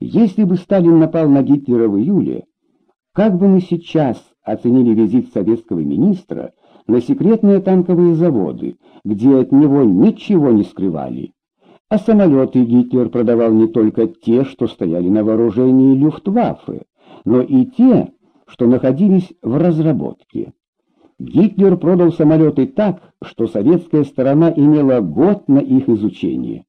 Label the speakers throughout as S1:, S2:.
S1: Если бы Сталин напал на Гитлера в июле, как бы мы сейчас оценили визит советского министра на секретные танковые заводы, где от него ничего не скрывали? А самолеты Гитлер продавал не только те, что стояли на вооружении Люфтваффе, но и те, что находились в разработке. Гитлер продал самолеты так, что советская сторона имела год на их изучение.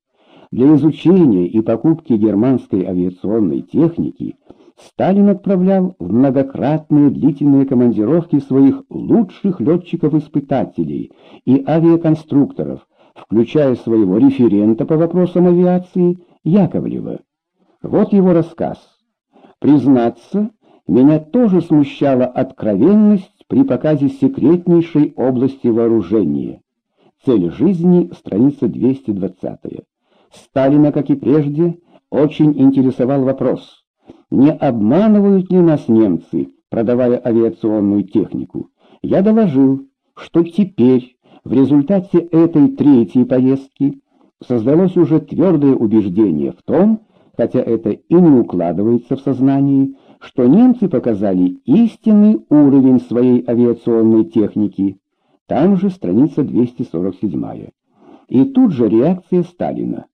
S1: Для изучения и покупки германской авиационной техники Сталин отправлял в многократные длительные командировки своих лучших летчиков-испытателей и авиаконструкторов, включая своего референта по вопросам авиации Яковлева. Вот его рассказ. Признаться, меня тоже смущала откровенность при показе секретнейшей области вооружения. Цель жизни, страница 220. Сталина, как и прежде, очень интересовал вопрос, не обманывают ли нас немцы, продавая авиационную технику. Я доложил, что теперь, в результате этой третьей поездки, создалось уже твердое убеждение в том, хотя это и не укладывается в сознании, что немцы показали истинный уровень своей авиационной техники. Там же страница 247. И тут же реакция Сталина.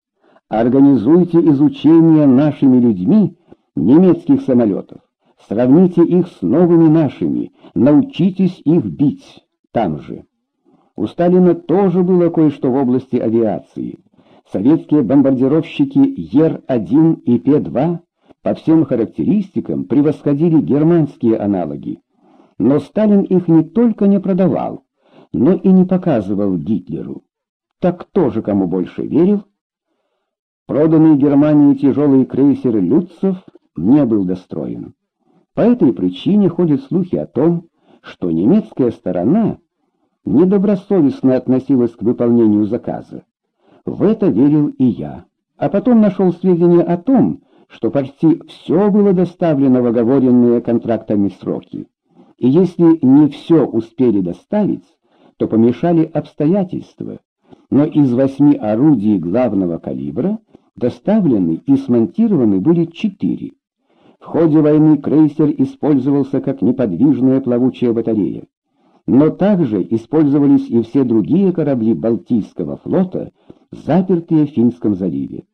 S1: Организуйте изучение нашими людьми немецких самолетов. Сравните их с новыми нашими, научитесь их бить там же. У Сталина тоже было кое-что в области авиации. Советские бомбардировщики Ер-1 и П-2 по всем характеристикам превосходили германские аналоги. Но Сталин их не только не продавал, но и не показывал Гитлеру. Так кто же кому больше верил? Проданный Германии тяжелый крейсер «Люцев» не был достроен. По этой причине ходят слухи о том, что немецкая сторона недобросовестно относилась к выполнению заказа. В это верил и я. А потом нашел сведения о том, что почти все было доставлено в оговоренные контрактами сроки. И если не все успели доставить, то помешали обстоятельства. Но из восьми орудий главного калибра Доставлены и смонтированы были четыре. В ходе войны крейсер использовался как неподвижная плавучая батарея. Но также использовались и все другие корабли Балтийского флота, запертые в Финском заливе.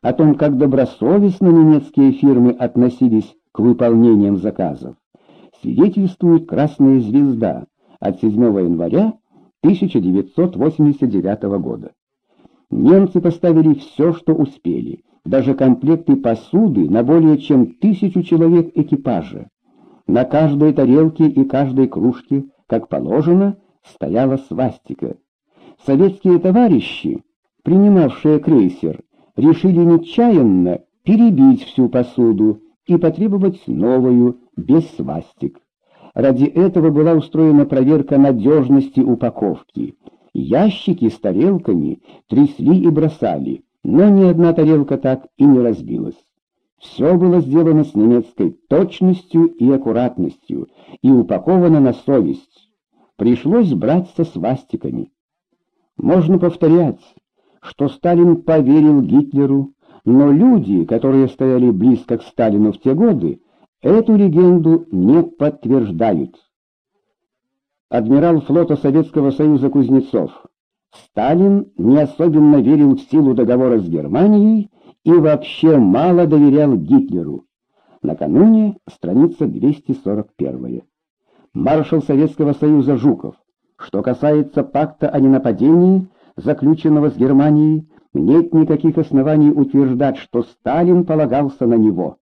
S1: О том, как добросовестно немецкие фирмы относились к выполнениям заказов, свидетельствует «Красная звезда» от 7 января 1989 года. Немцы поставили все, что успели, даже комплекты посуды на более чем тысячу человек экипажа. На каждой тарелке и каждой кружке, как положено, стояла свастика. Советские товарищи, принимавшие крейсер, решили нечаянно перебить всю посуду и потребовать новую, без свастик. Ради этого была устроена проверка надежности упаковки. Ящики с тарелками трясли и бросали, но ни одна тарелка так и не разбилась. Все было сделано с немецкой точностью и аккуратностью и упаковано на совесть. Пришлось брать со свастиками. Можно повторять, что Сталин поверил Гитлеру, но люди, которые стояли близко к Сталину в те годы, эту легенду не подтверждают адмирал флота Советского Союза Кузнецов. Сталин не особенно верил в силу договора с Германией и вообще мало доверял Гитлеру. Накануне страница 241. Маршал Советского Союза Жуков. Что касается пакта о ненападении, заключенного с Германией, нет никаких оснований утверждать, что Сталин полагался на него.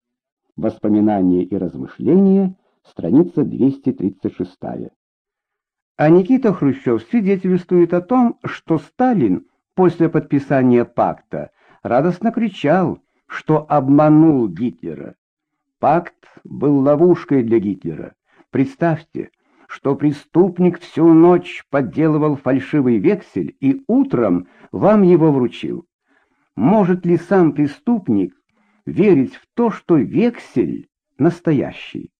S1: Воспоминания и размышления, страница 236. А Никита Хрущев свидетельствует о том, что Сталин после подписания пакта радостно кричал, что обманул Гитлера. Пакт был ловушкой для Гитлера. Представьте, что преступник всю ночь подделывал фальшивый вексель и утром вам его вручил. Может ли сам преступник верить в то, что вексель настоящий?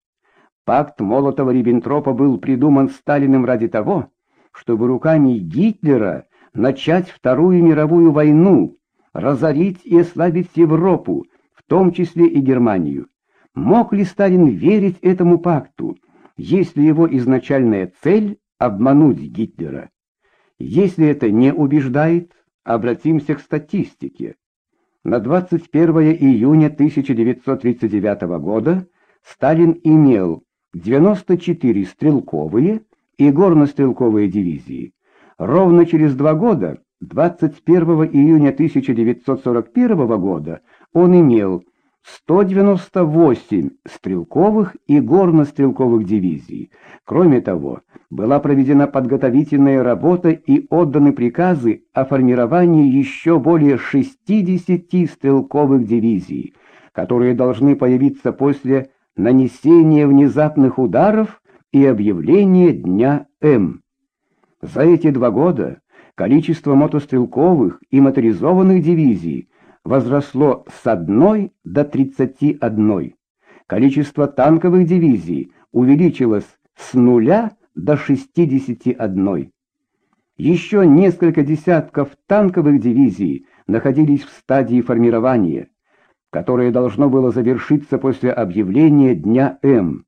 S1: Пакт Молотова-Риббентропа был придуман Сталиным ради того, чтобы руками Гитлера начать Вторую мировую войну, разорить и ослабить Европу, в том числе и Германию. Мог ли Сталин верить этому пакту, если его изначальная цель — обмануть Гитлера? Если это не убеждает, обратимся к статистике. На 21 июня 1939 года Сталин имел 94 стрелковые и горнострелковые дивизии. Ровно через два года, 21 июня 1941 года, он имел 198 стрелковых и горнострелковых дивизий. Кроме того, была проведена подготовительная работа и отданы приказы о формировании еще более 60 стрелковых дивизий, которые должны появиться после нанесения внезапных ударов и объявления Дня М. За эти два года количество мотострелковых и моторизованных дивизий возросло с одной до 31. Количество танковых дивизий увеличилось с нуля до 61. Еще несколько десятков танковых дивизий находились в стадии формирования, которое должно было завершиться после объявления Дня М.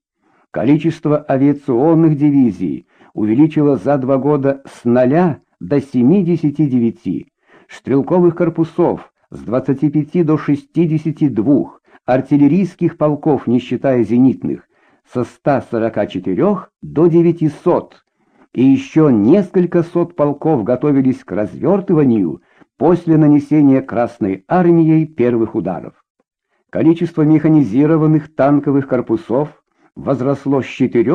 S1: Количество авиационных дивизий увеличилось за два года с 0 до 79, стрелковых корпусов с 25 до 62, артиллерийских полков, не считая зенитных, со 144 до 900, и еще несколько сот полков готовились к развертыванию после нанесения Красной армией первых ударов. Количество механизированных танковых корпусов возросло с 4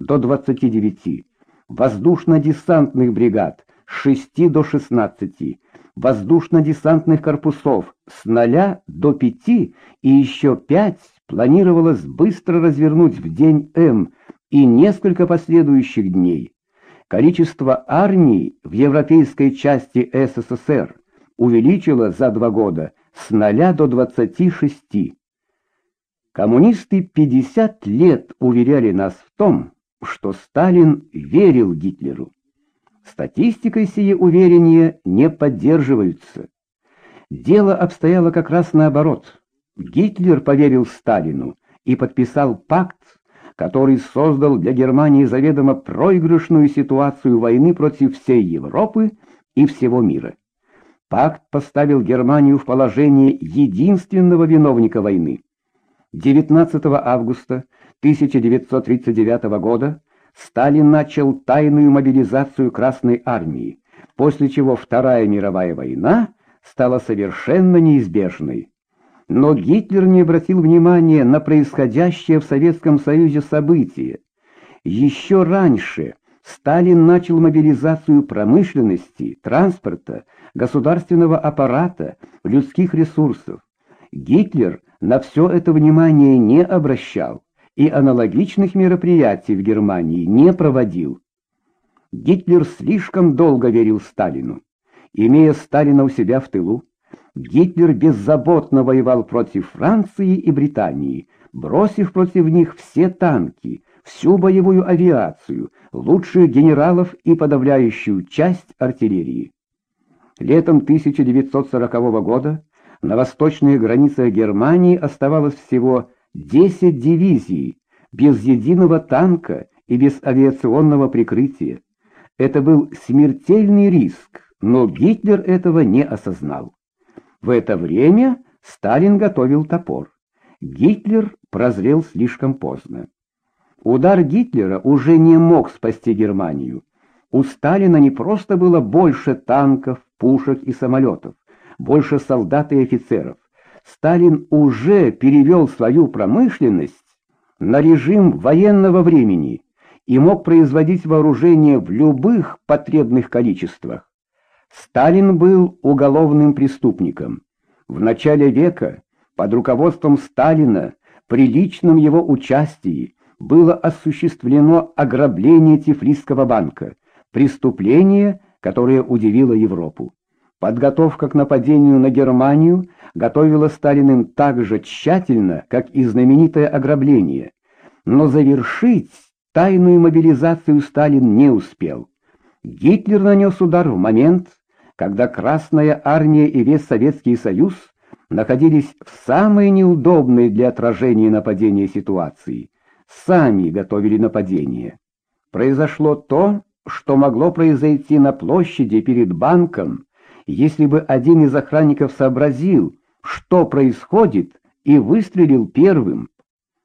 S1: до 29, воздушно-десантных бригад с 6 до 16, воздушно-десантных корпусов с 0 до 5 и еще 5 планировалось быстро развернуть в день М и несколько последующих дней. Количество армий в европейской части СССР увеличило за два года с 0 до 26. Коммунисты 50 лет уверяли нас в том, что Сталин верил Гитлеру. Статистикой сие уверения не поддерживаются. Дело обстояло как раз наоборот. Гитлер поверил Сталину и подписал пакт, который создал для Германии заведомо проигрышную ситуацию войны против всей Европы и всего мира. Пакт поставил Германию в положение единственного виновника войны. 19 августа 1939 года Сталин начал тайную мобилизацию Красной армии, после чего Вторая мировая война стала совершенно неизбежной. Но Гитлер не обратил внимания на происходящее в Советском Союзе события. Еще раньше Сталин начал мобилизацию промышленности, транспорта, государственного аппарата, людских ресурсов. Гитлер на все это внимание не обращал и аналогичных мероприятий в Германии не проводил. Гитлер слишком долго верил Сталину. Имея Сталина у себя в тылу, Гитлер беззаботно воевал против Франции и Британии, бросив против них все танки, всю боевую авиацию, лучших генералов и подавляющую часть артиллерии. Летом 1940 года на восточных границах Германии оставалось всего 10 дивизий, без единого танка и без авиационного прикрытия. Это был смертельный риск, но Гитлер этого не осознал. В это время Сталин готовил топор. Гитлер прозрел слишком поздно. Удар Гитлера уже не мог спасти Германию. У Сталина не просто было больше танков, пушек и самолетов, больше солдат и офицеров. Сталин уже перевел свою промышленность на режим военного времени и мог производить вооружение в любых потребных количествах. Сталин был уголовным преступником. В начале века под руководством Сталина при личном его участии было осуществлено ограбление Тифлисского банка, преступление, которое удивило Европу. Подготовка к нападению на Германию готовила Сталиным так же тщательно, как и знаменитое ограбление. Но завершить тайную мобилизацию Сталин не успел. Гитлер нанес удар в момент, когда Красная армия и весь Советский Союз находились в самой неудобной для отражения нападения ситуации, сами готовили нападение. Произошло то, что могло произойти на площади перед банком, если бы один из охранников сообразил, что происходит, и выстрелил первым.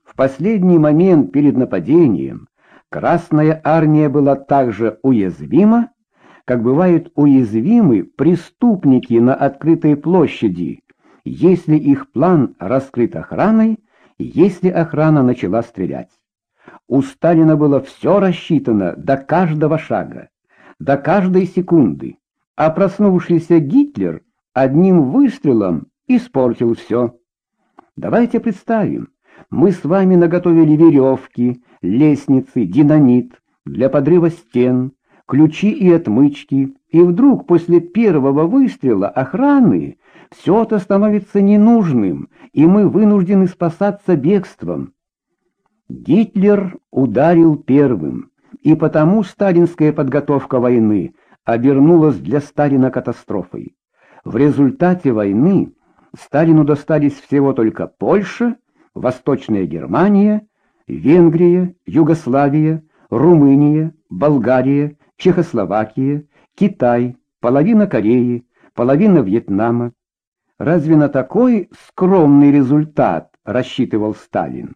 S1: В последний момент перед нападением Красная армия была также уязвима, как бывают уязвимы преступники на открытой площади, если их план раскрыт охраной, если охрана начала стрелять. У Сталина было все рассчитано до каждого шага, до каждой секунды, а проснувшийся Гитлер одним выстрелом испортил все. Давайте представим, мы с вами наготовили веревки, лестницы, динамит для подрыва стен, ключи и отмычки, и вдруг после первого выстрела охраны все это становится ненужным, и мы вынуждены спасаться бегством. Гитлер ударил первым, и потому сталинская подготовка войны обернулась для Сталина катастрофой. В результате войны Сталину достались всего только Польша, Восточная Германия, Венгрия, Югославия, Румыния, Болгария, Чехословакия, Китай, половина Кореи, половина Вьетнама. Разве на такой скромный результат рассчитывал Сталин?